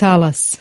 talas